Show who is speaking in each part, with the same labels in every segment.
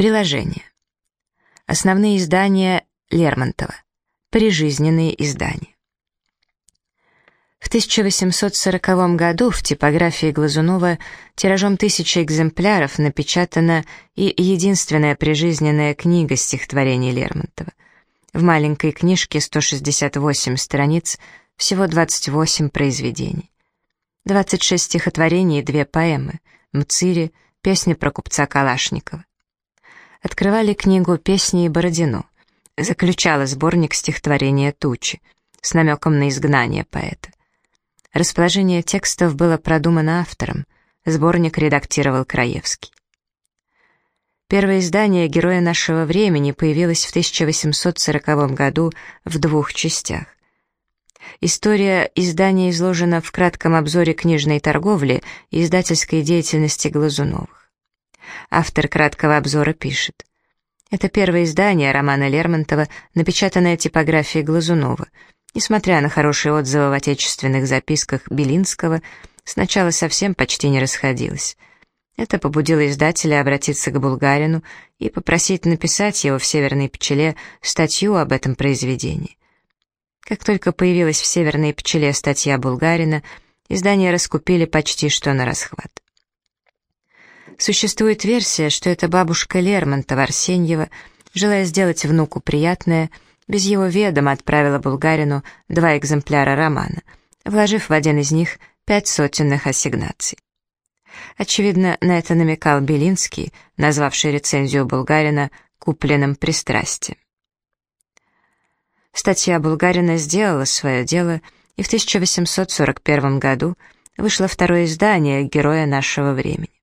Speaker 1: Приложение. Основные издания Лермонтова. Прижизненные издания. В 1840 году в типографии Глазунова тиражом тысячи экземпляров напечатана и единственная прижизненная книга стихотворений Лермонтова. В маленькой книжке 168 страниц, всего 28 произведений. 26 стихотворений и две поэмы «Мцири», песня про купца Калашникова. Открывали книгу «Песни и Бородину», заключала сборник стихотворения «Тучи» с намеком на изгнание поэта. Расположение текстов было продумано автором, сборник редактировал Краевский. Первое издание «Героя нашего времени» появилось в 1840 году в двух частях. История издания изложена в кратком обзоре книжной торговли и издательской деятельности Глазуновых. Автор краткого обзора пишет. Это первое издание романа Лермонтова, напечатанное типографией Глазунова — Несмотря на хорошие отзывы в отечественных записках Белинского, сначала совсем почти не расходилось. Это побудило издателя обратиться к Булгарину и попросить написать его в «Северной пчеле» статью об этом произведении. Как только появилась в «Северной пчеле» статья Булгарина, издание раскупили почти что на расхват. Существует версия, что это бабушка Лермонтова Арсеньева, желая сделать внуку приятное – без его ведома отправила Булгарину два экземпляра романа, вложив в один из них пять сотенных ассигнаций. Очевидно, на это намекал Белинский, назвавший рецензию Булгарина «купленным пристрастием». Статья Булгарина сделала свое дело, и в 1841 году вышло второе издание «Героя нашего времени».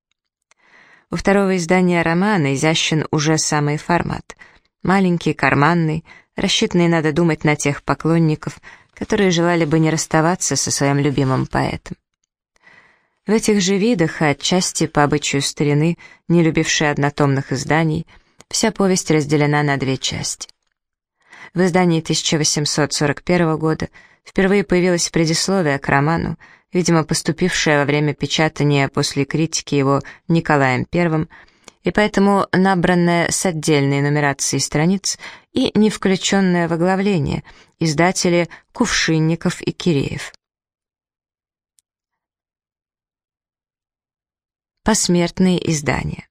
Speaker 1: У второго издания романа изящен уже самый формат. Маленький, карманный, рассчитанный, надо думать, на тех поклонников, которые желали бы не расставаться со своим любимым поэтом. В этих же видах, отчасти по обычаю старины, не любившей однотомных изданий, вся повесть разделена на две части. В издании 1841 года впервые появилось предисловие к роману, видимо, поступившее во время печатания после критики его Николаем I, и поэтому набранное с отдельной нумерацией страниц и не включенное в оглавление, издатели Кувшинников и Киреев. Посмертные издания.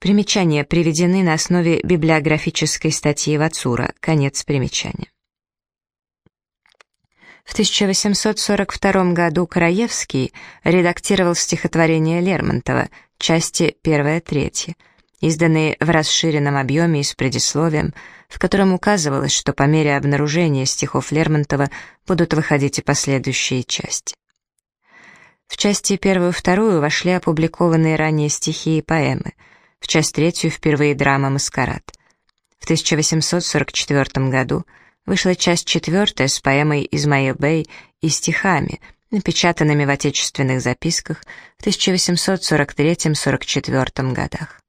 Speaker 1: Примечания приведены на основе библиографической статьи Вацура, конец примечания. В 1842 году Краевский редактировал стихотворение Лермонтова части 1-3, изданные в расширенном объеме и с предисловием, в котором указывалось, что по мере обнаружения стихов Лермонтова будут выходить и последующие части. В части первую и вторую вошли опубликованные ранее стихи и поэмы, в часть третью впервые драма «Маскарад». В 1844 году вышла часть четвертая с поэмой «Измаил Бэй» и стихами, напечатанными в отечественных записках в 1843-44 годах.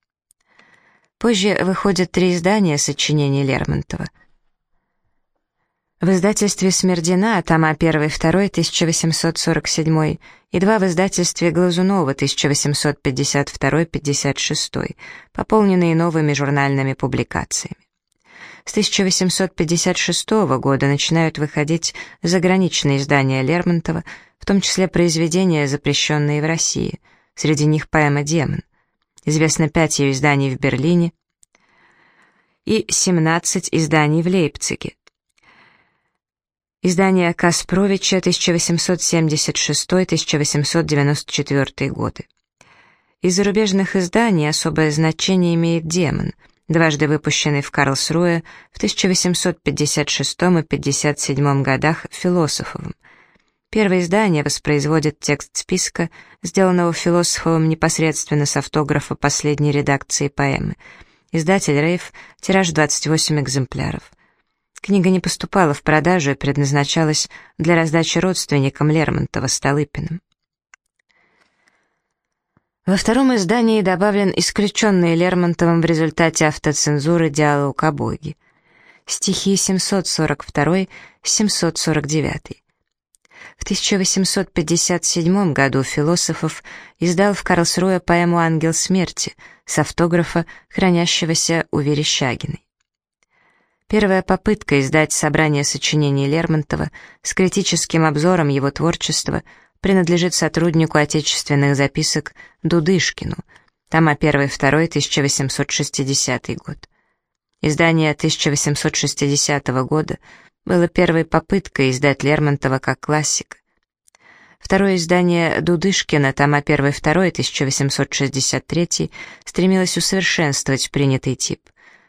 Speaker 1: Позже выходят три издания сочинений Лермонтова. В издательстве «Смердина» тома 1 и 2 1847 и два в издательстве Глазунова 1852-56, пополненные новыми журнальными публикациями. С 1856 года начинают выходить заграничные издания Лермонтова, в том числе произведения, запрещенные в России. Среди них поэма «Демон». Известно пять ее изданий в Берлине и 17 изданий в Лейпциге. Издание Каспровича 1876-1894 годы. Из зарубежных изданий особое значение имеет «Демон», дважды выпущенный в Карлсруэ в 1856 и 1857 годах Философовым. Первое издание воспроизводит текст списка, сделанного Философовым непосредственно с автографа последней редакции поэмы. Издатель Рейф, тираж 28 экземпляров. Книга не поступала в продажу и предназначалась для раздачи родственникам Лермонтова Столыпиным. Во втором издании добавлен исключенный Лермонтовым в результате автоцензуры диалог о Боге. Стихи 742-749. В 1857 году Философов издал в Карлсруэ поэму «Ангел смерти» с автографа, хранящегося у Верещагиной. Первая попытка издать собрание сочинений Лермонтова с критическим обзором его творчества принадлежит сотруднику отечественных записок Дудышкину, тома 1 и 2, 1860 год. Издание 1860 года было первой попыткой издать Лермонтова как классика. Второе издание Дудышкина, тома 1 и 2, 1863, стремилось усовершенствовать принятый тип.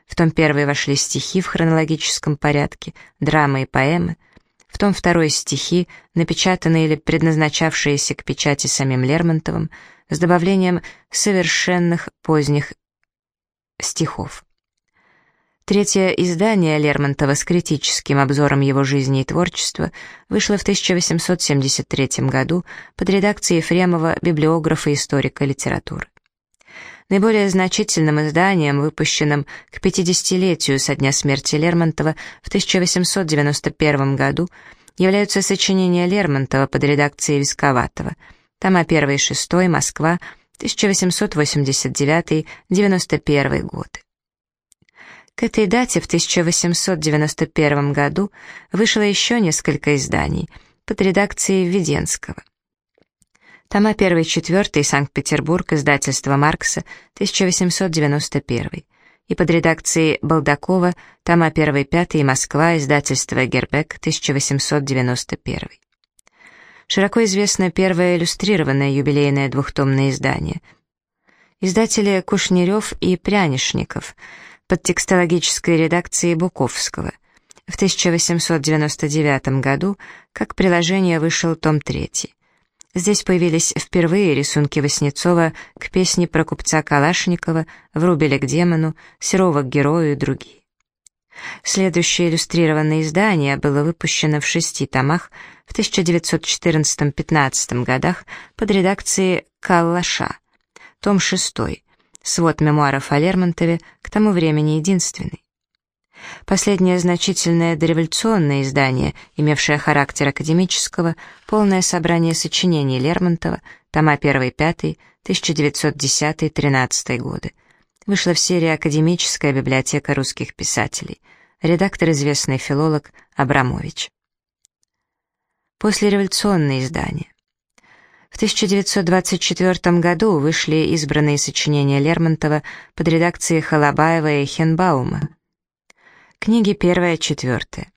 Speaker 1: В том первый вошли стихи в хронологическом порядке, драмы и поэмы, в том второй стихи, напечатанные или предназначавшиеся к печати самим Лермонтовым, с добавлением совершенных поздних стихов. Третье издание Лермонтова с критическим обзором его жизни и творчества вышло в 1873 году под редакцией Ефремова, библиографа и историка литературы. Наиболее значительным изданием, выпущенным к 50-летию со дня смерти Лермонтова в 1891 году, являются сочинения Лермонтова под редакцией Висковатого, тома 1 и 6, Москва, 1889-91 годы. К этой дате в 1891 году вышло еще несколько изданий под редакцией Введенского. Тома 1 и 4, Санкт-Петербург, издательство Маркса, 1891. И под редакцией Балдакова, тома 1 и 5, Москва, издательство Гербек, 1891. Широко известно первое иллюстрированное юбилейное двухтомное издание. Издатели Кушнерев и Прянишников под текстологической редакцией Буковского. В 1899 году как приложение вышел том 3. Здесь появились впервые рисунки Васнецова к песне про купца Калашникова, Врубеля к демону, Серова к герою и другие. Следующее иллюстрированное издание было выпущено в шести томах в 1914-15 годах под редакцией Каллаша. Том 6. Свод мемуаров о Лермонтове, к тому времени единственный. Последнее значительное дореволюционное издание, имевшее характер академического, полное собрание сочинений Лермонтова, тома 1 и 5, 1910-13 годы. Вышла в серии «Академическая библиотека русских писателей». Редактор известный филолог Абрамович. Послереволюционные издания. В 1924 году вышли избранные сочинения Лермонтова под редакцией Холобаева и Хенбаума. Книги первая, четвертая.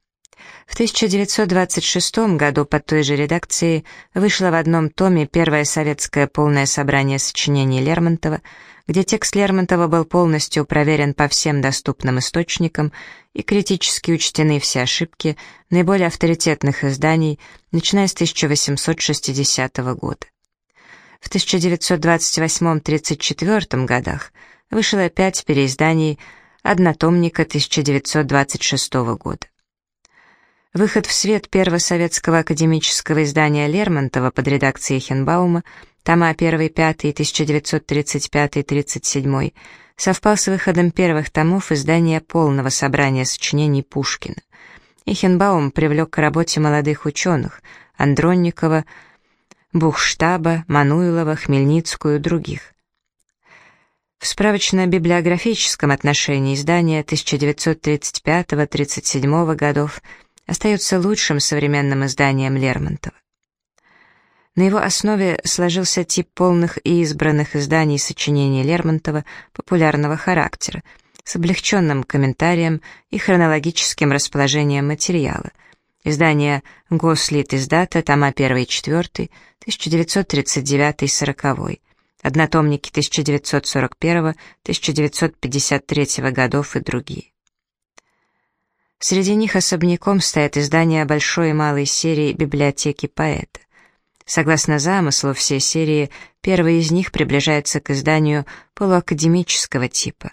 Speaker 1: В 1926 году под той же редакцией вышло в одном томе первое советское полное собрание сочинений Лермонтова, где текст Лермонтова был полностью проверен по всем доступным источникам и критически учтены все ошибки наиболее авторитетных изданий, начиная с 1860 года. В 1928-34 годах вышло пять переизданий однотомника 1926 года. Выход в свет первого советского академического издания Лермонтова под редакцией Хенбаума, тома 1 5 1935-37, совпал с выходом первых томов издания полного собрания сочинений Пушкина. И Хенбаум привлек к работе молодых ученых Андронникова, Бухштаба, Мануилова, Хмельницкую и других. В справочно-библиографическом отношении издание 1935-37 годов остается лучшим современным изданием Лермонтова. На его основе сложился тип полных и избранных изданий сочинений Лермонтова популярного характера, с облегченным комментарием и хронологическим расположением материала. Издание «Гослит издата», тома 1 и 4, 1939-40, однотомники 1941-1953 годов и другие. Среди них особняком стоят издания большой и малой серии библиотеки поэта. Согласно замыслу всей серии, первый из них приближается к изданию полуакадемического типа.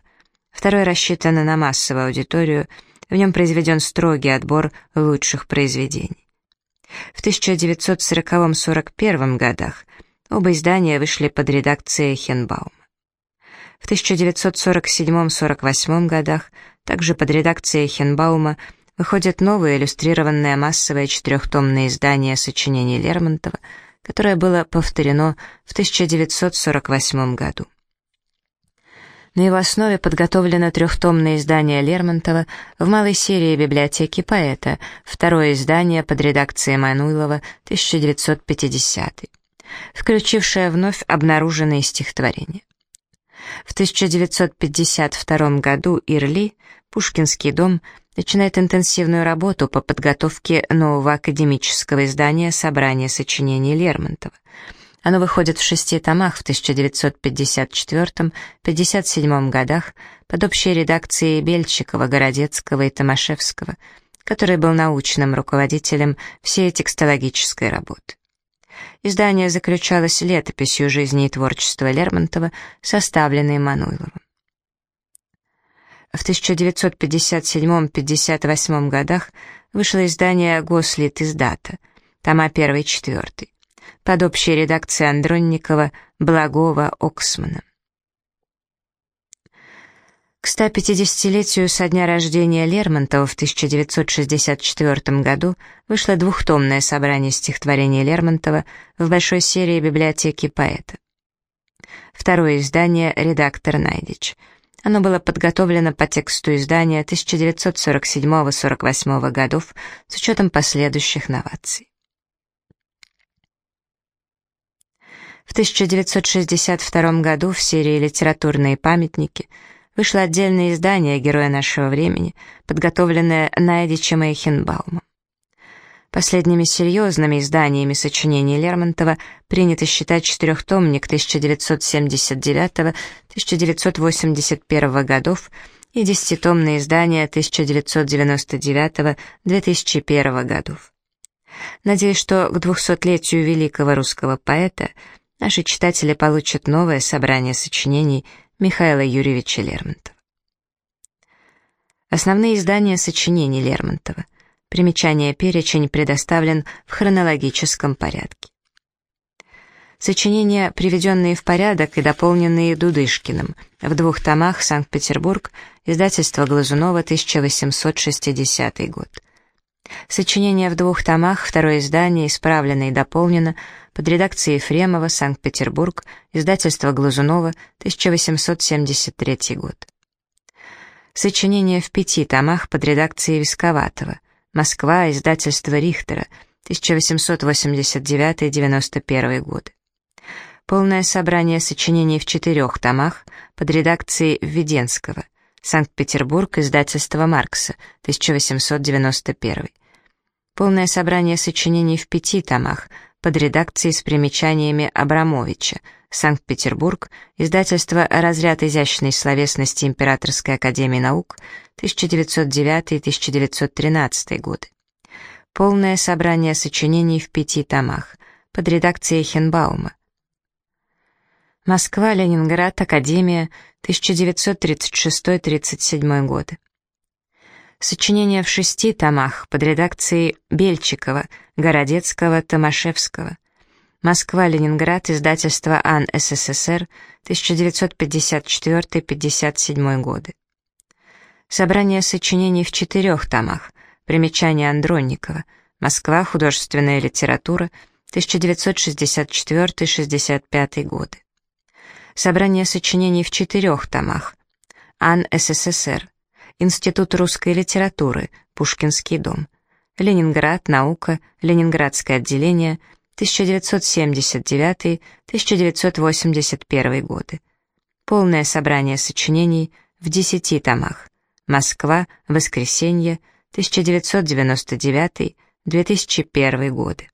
Speaker 1: Второй рассчитан на массовую аудиторию, в нем произведен строгий отбор лучших произведений. В 1940-41 годах Оба издания вышли под редакцией Хенбаума. В 1947-48 годах также под редакцией Хенбаума выходит новое иллюстрированное массовое четырехтомное издание сочинений Лермонтова, которое было повторено в 1948 году. На его основе подготовлено трехтомное издание Лермонтова в малой серии библиотеки поэта, второе издание под редакцией Мануилова 1950 включившее вновь обнаруженные стихотворения. В 1952 году Ирли, Пушкинский дом, начинает интенсивную работу по подготовке нового академического издания «Собрание сочинений Лермонтова», оно выходит в шести томах в 1954-57 годах под общей редакцией Бельчикова, Городецкого и Томашевского, который был научным руководителем всей текстологической работы. Издание заключалось летописью жизни и творчества Лермонтова, составленной Мануиловым. В 1957-58 годах вышло издание «Гослит издата», тома 1-4 под общей редакцией Андронникова, Благова, Оксмана. К 150-летию со дня рождения Лермонтова в 1964 году вышло двухтомное собрание стихотворений Лермонтова в большой серии библиотеки поэта. Второе издание «Редактор Найдич». Оно было подготовлено по тексту издания 1947-48 годов с учетом последующих новаций. В 1962 году в серии «Литературные памятники» вышло отдельное издание «Героя нашего времени», подготовленное Найдичем и Хинбаумом. Последними серьезными изданиями сочинений Лермонтова принято считать четырехтомник 1979-1981 годов и десятитомное издание 1999-2001 годов. Надеюсь, что к двухсотлетию великого русского поэта – наши читатели получат новое собрание сочинений Михаила Юрьевича Лермонтова. Основные издания сочинений Лермонтова. Примечание перечень предоставлен в хронологическом порядке. Сочинения, приведенные в порядок и дополненные Дудышкиным, в двух томах «Санкт-Петербург», издательство Глазунова, 1860 год. Сочинение в двух томах, второе издание, исправлено и дополнено, под редакцией Ефремова, Санкт-Петербург, издательство Глазунова, 1873 год. Сочинение в пяти томах под редакцией Висковатого, Москва, издательство Рихтера, 1889-91 годы. Полное собрание сочинений в четырех томах под редакцией Введенского, Санкт-Петербург, издательство Маркса, 1891. Полное собрание сочинений в пяти томах под редакцией с примечаниями Абрамовича, Санкт-Петербург, издательство «Разряд изящной словесности Императорской академии наук», 1909-1913 годы. Полное собрание сочинений в пяти томах, под редакцией Хенбаума. Москва, Ленинград, Академия, 1936-37 годы. Сочинения в шести томах под редакцией Бельчикова, Городецкого, Томашевского. Москва, Ленинград, издательство АН СССР, 1954-57 годы. Собрание сочинений в четырех томах. Примечание Андронникова. Москва, художественная литература, 1964-65 годы. Собрание сочинений в четырех томах. АН СССР. Институт русской литературы, Пушкинский дом. Ленинград, наука, Ленинградское отделение, 1979-1981 годы. Полное собрание сочинений в десяти томах. Москва, воскресенье, 1999-2001 годы.